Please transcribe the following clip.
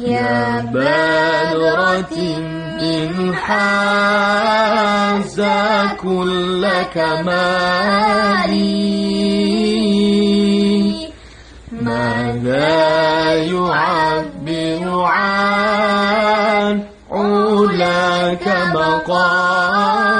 يا بدرة إن حاز كل كمالي ماذا يعبر عن علاك مقالي؟